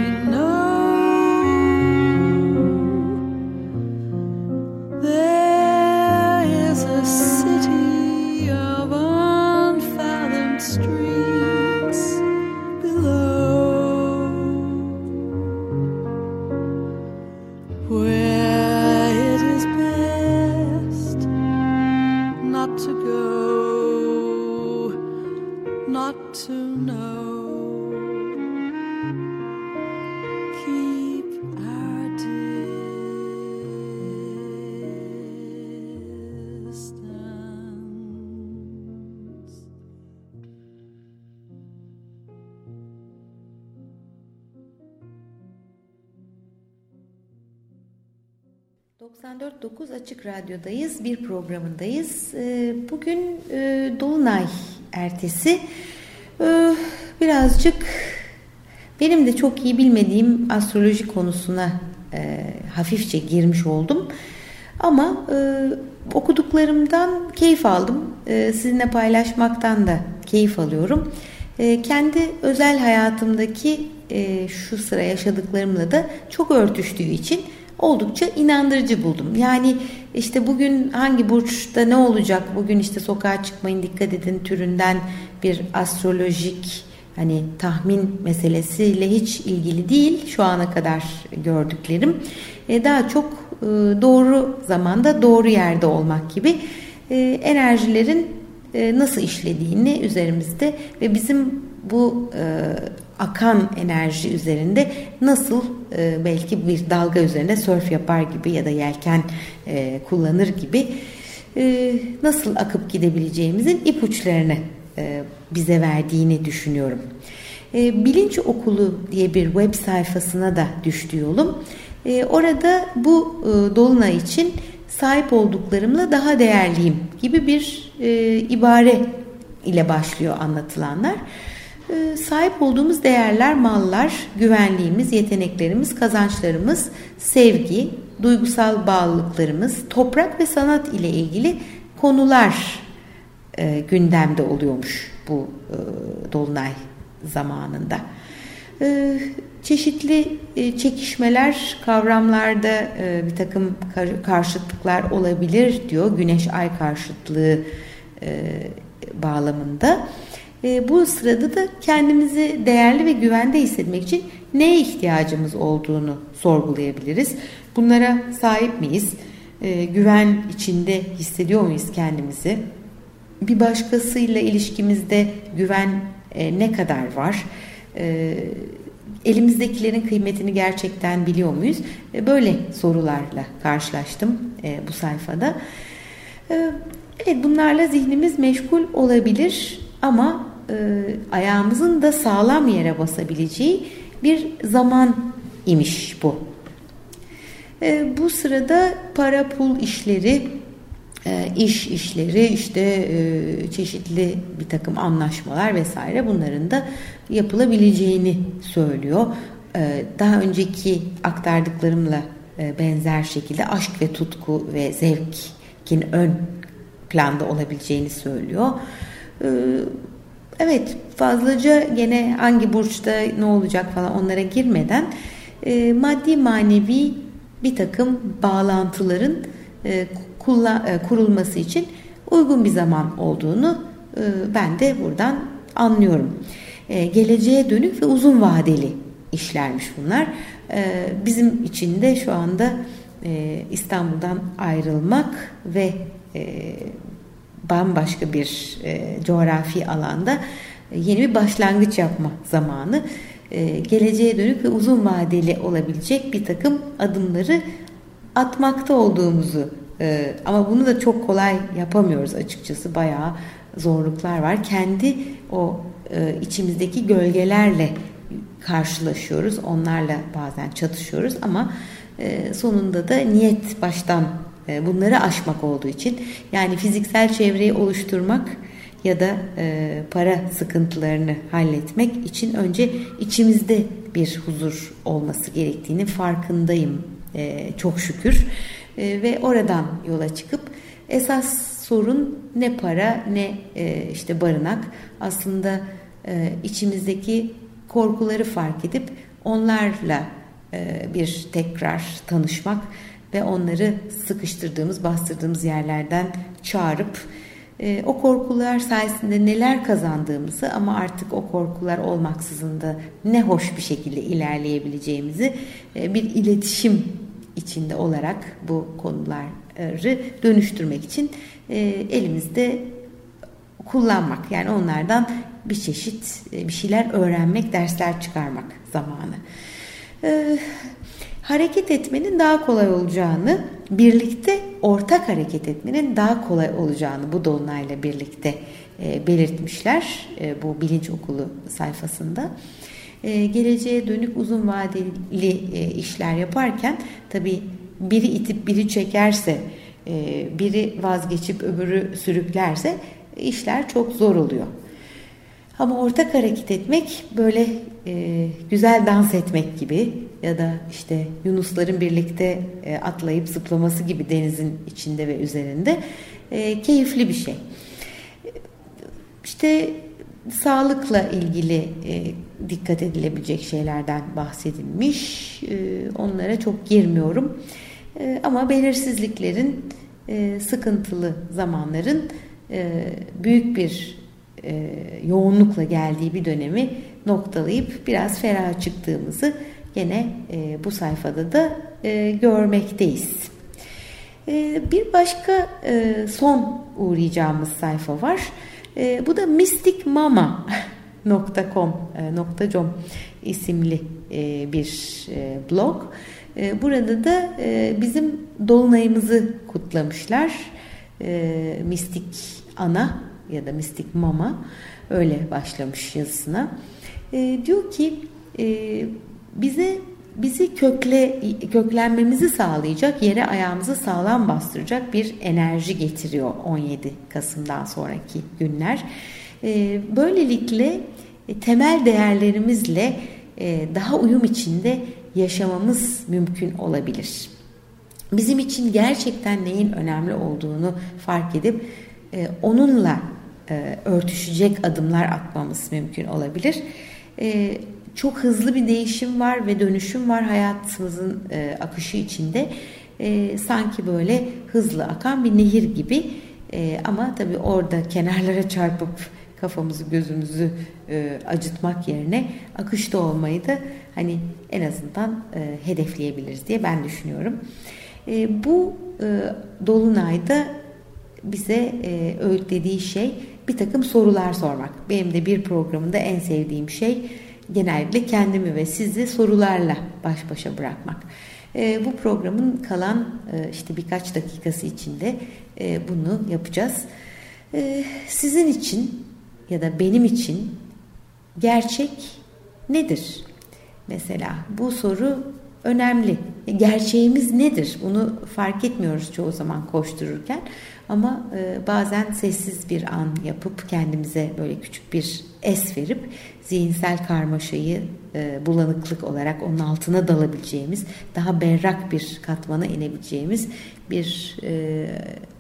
know Açık Radyo'dayız. Bir programındayız. Ee, bugün e, Dolunay ertesi. Ee, birazcık benim de çok iyi bilmediğim astroloji konusuna e, hafifçe girmiş oldum. Ama e, okuduklarımdan keyif aldım. Sizinle paylaşmaktan da keyif alıyorum. Kendi özel hayatımdaki şu sıra yaşadıklarımla da çok örtüştüğü için oldukça inandırıcı buldum. Yani işte bugün hangi burçta ne olacak? Bugün işte sokağa çıkmayın dikkat edin türünden bir astrolojik hani tahmin meselesiyle hiç ilgili değil şu ana kadar gördüklerim. E, daha çok e, doğru zamanda doğru yerde olmak gibi e, enerjilerin nasıl işlediğini üzerimizde ve bizim bu akan enerji üzerinde nasıl e, belki bir dalga üzerinde surf yapar gibi ya da yelken e, kullanır gibi e, nasıl akıp gidebileceğimizin ipuçlarını e, bize verdiğini düşünüyorum. E, Bilinç Okulu diye bir web sayfasına da düştü yolum. E, orada bu e, dolunay için sahip olduklarımla daha değerliyim gibi bir e, ibare ile başlıyor anlatılanlar. Ee, sahip olduğumuz değerler, mallar, güvenliğimiz, yeteneklerimiz, kazançlarımız, sevgi, duygusal bağlılıklarımız, toprak ve sanat ile ilgili konular e, gündemde oluyormuş bu e, dolunay zamanında. E, çeşitli e, çekişmeler, kavramlarda e, bir takım kar, karşıtlıklar olabilir diyor Güneş Ay karşıtlığı e, bağlamında. E, bu sırada da kendimizi değerli ve güvende hissetmek için neye ihtiyacımız olduğunu sorgulayabiliriz. Bunlara sahip miyiz? E, güven içinde hissediyor muyuz kendimizi? Bir başkasıyla ilişkimizde güven e, ne kadar var? E, elimizdekilerin kıymetini gerçekten biliyor muyuz? Böyle sorularla karşılaştım e, bu sayfada. Evet bunlarla zihnimiz meşgul olabilir ama e, ayağımızın da sağlam yere basabileceği bir zaman imiş bu. E, bu sırada para pul işleri, e, iş işleri, işte e, çeşitli bir takım anlaşmalar vesaire bunların da yapılabileceğini söylüyor. E, daha önceki aktardıklarımla e, benzer şekilde aşk ve tutku ve zevkin ön planda olabileceğini söylüyor. E, Evet fazlaca gene hangi burçta ne olacak falan onlara girmeden e, maddi manevi bir takım bağlantıların e, e, kurulması için uygun bir zaman olduğunu ben de buradan anlıyorum. Geleceğe dönük ve uzun vadeli işlermiş bunlar. Bizim için de şu anda İstanbul'dan ayrılmak ve bambaşka bir e, coğrafi alanda e, yeni bir başlangıç yapma zamanı. E, geleceğe dönük ve uzun vadeli olabilecek bir takım adımları atmakta olduğumuzu e, ama bunu da çok kolay yapamıyoruz açıkçası bayağı zorluklar var. Kendi o e, içimizdeki gölgelerle karşılaşıyoruz. Onlarla bazen çatışıyoruz ama e, sonunda da niyet baştan e, bunları aşmak olduğu için yani fiziksel çevreyi oluşturmak ya da e, para sıkıntılarını halletmek için önce içimizde bir huzur olması gerektiğini farkındayım e, çok şükür. Ve oradan yola çıkıp esas sorun ne para ne işte barınak. Aslında içimizdeki korkuları fark edip onlarla bir tekrar tanışmak ve onları sıkıştırdığımız, bastırdığımız yerlerden çağırıp e, o korkular sayesinde neler kazandığımızı ama artık o korkular olmaksızın da ne hoş bir şekilde ilerleyebileceğimizi e, bir iletişim içinde olarak bu konuları dönüştürmek için e, elimizde kullanmak yani onlardan bir çeşit e, bir şeyler öğrenmek, dersler çıkarmak zamanı. Hareket etmenin daha kolay olacağını, birlikte ortak hareket etmenin daha kolay olacağını bu dolunayla birlikte e, belirtmişler e, bu bilinç okulu sayfasında. E, geleceğe dönük uzun vadeli e, işler yaparken tabi biri itip biri çekerse, e, biri vazgeçip öbürü sürüklerse işler çok zor oluyor. Ama ortak hareket etmek böyle e, güzel dans etmek gibi ya da işte Yunusların birlikte e, atlayıp zıplaması gibi denizin içinde ve üzerinde e, keyifli bir şey. İşte sağlıkla ilgili e, dikkat edilebilecek şeylerden bahsedilmiş. E, onlara çok girmiyorum. E, ama belirsizliklerin, e, sıkıntılı zamanların e, büyük bir e, yoğunlukla geldiği bir dönemi noktalayıp biraz ferah çıktığımızı gene e, bu sayfada da e, görmekteyiz. E, bir başka e, son uğrayacağımız sayfa var. E, bu da mysticmama.com e, isimli e, bir e, blog. E, burada da e, bizim dolunayımızı kutlamışlar. E, mistik ana ya da mistik mama öyle başlamış yazısına. E, diyor ki e, bize bizi kökle köklenmemizi sağlayacak, yere ayağımızı sağlam bastıracak bir enerji getiriyor 17 Kasım'dan sonraki günler. E, böylelikle e, temel değerlerimizle e, daha uyum içinde yaşamamız mümkün olabilir. Bizim için gerçekten neyin önemli olduğunu fark edip e, onunla e, örtüşecek adımlar atmamız mümkün olabilir. E, çok hızlı bir değişim var ve dönüşüm var hayatımızın e, akışı içinde. Sanki böyle hızlı akan bir nehir gibi ama tabii orada kenarlara çarpıp kafamızı gözümüzü acıtmak yerine akışta olmayı da hani en azından hedefleyebiliriz diye ben düşünüyorum. Bu dolunayda bize e, öğütlediği şey bir takım sorular sormak. Benim de bir programında en sevdiğim şey genellikle kendimi ve sizi sorularla baş başa bırakmak. E, bu programın kalan e, işte birkaç dakikası içinde e, bunu yapacağız. E, sizin için ya da benim için gerçek nedir? Mesela bu soru önemli. Gerçeğimiz nedir? Bunu fark etmiyoruz çoğu zaman koştururken. Ama e, bazen sessiz bir an yapıp kendimize böyle küçük bir es verip zihinsel karmaşayı e, bulanıklık olarak onun altına dalabileceğimiz, daha berrak bir katmana inebileceğimiz bir e,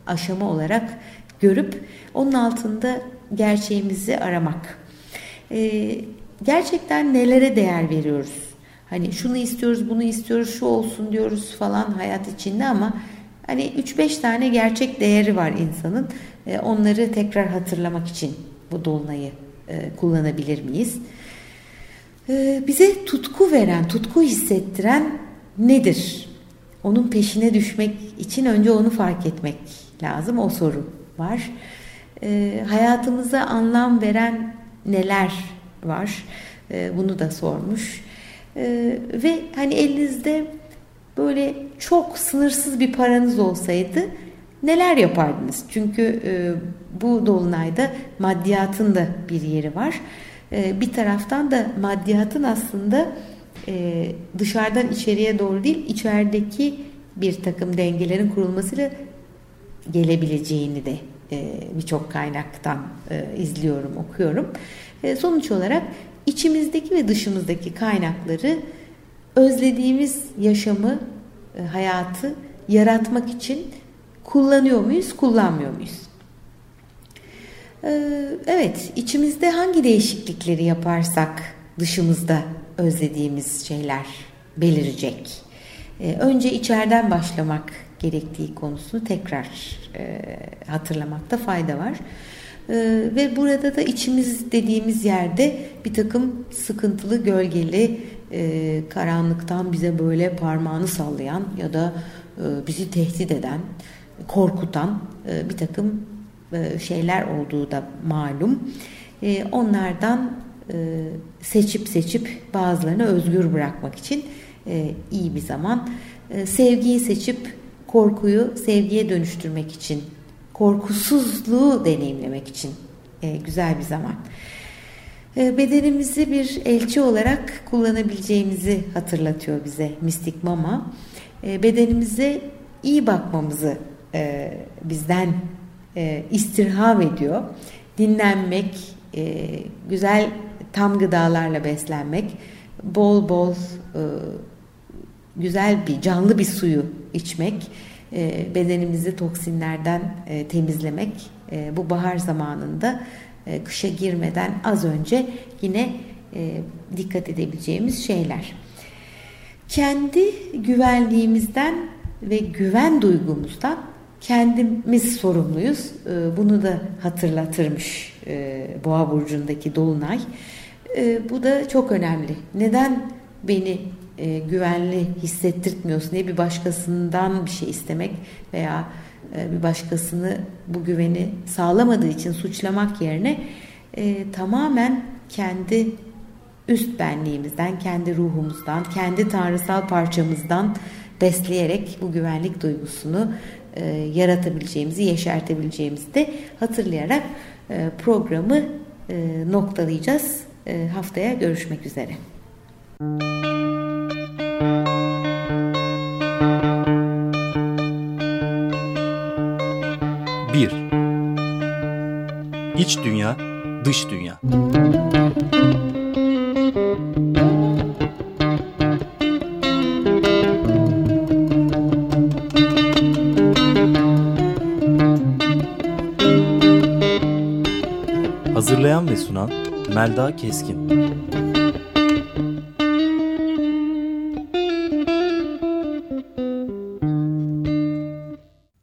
aşama olarak görüp onun altında gerçeğimizi aramak. E, gerçekten nelere değer veriyoruz? Hani şunu istiyoruz, bunu istiyoruz, şu olsun diyoruz falan hayat içinde ama hani 3-5 tane gerçek değeri var insanın. E, onları tekrar hatırlamak için bu dolunayı e, kullanabilir miyiz? E, bize tutku veren, tutku hissettiren nedir? Onun peşine düşmek için önce onu fark etmek lazım. O soru var. Hayatımıza anlam veren neler var? Bunu da sormuş. Ve hani elinizde böyle çok sınırsız bir paranız olsaydı neler yapardınız? Çünkü e, bu dolunayda maddiyatın da bir yeri var. E, bir taraftan da maddiyatın aslında e, dışarıdan içeriye doğru değil, içerideki bir takım dengelerin kurulmasıyla gelebileceğini de e, birçok kaynaktan e, izliyorum, okuyorum. E, sonuç olarak içimizdeki ve dışımızdaki kaynakları özlediğimiz yaşamı, hayatı yaratmak için kullanıyor muyuz, kullanmıyor muyuz? Ee, evet, içimizde hangi değişiklikleri yaparsak dışımızda özlediğimiz şeyler belirecek. Ee, önce içeriden başlamak gerektiği konusunu tekrar e, hatırlamakta fayda var. Ve burada da içimiz dediğimiz yerde bir takım sıkıntılı, gölgeli, e, karanlıktan bize böyle parmağını sallayan ya da e, bizi tehdit eden, korkutan e, bir takım e, şeyler olduğu da malum. E, onlardan e, seçip seçip bazılarını özgür bırakmak için e, iyi bir zaman. E, sevgiyi seçip korkuyu sevgiye dönüştürmek için, korkusuzluğu deneyimlemek için e, güzel bir zaman. E, bedenimizi bir elçi olarak kullanabileceğimizi hatırlatıyor bize Mistik Mama. e, bedenimize iyi bakmamızı e, bizden e, istirham ediyor. Dinlenmek, e, güzel tam gıdalarla beslenmek, bol bol güzel bir canlı bir suyu içmek, bedenimizi toksinlerden temizlemek bu bahar zamanında e, kışa girmeden az önce yine e, dikkat edebileceğimiz şeyler. Kendi güvenliğimizden ve güven duygumuzdan kendimiz sorumluyuz. E, bunu da hatırlatırmış Boğa burcundaki dolunay. Bu da çok önemli. Neden beni güvenli hissettirtmiyorsun diye bir başkasından bir şey istemek veya bir başkasını bu güveni sağlamadığı için suçlamak yerine e, tamamen kendi üst benliğimizden, kendi ruhumuzdan, kendi tanrısal parçamızdan besleyerek bu güvenlik duygusunu e, yaratabileceğimizi, yeşertebileceğimizi de hatırlayarak e, programı e, noktalayacağız. E, haftaya görüşmek üzere. Bir. İç dünya, dış dünya. Hazırlayan ve sunan Melda Keskin.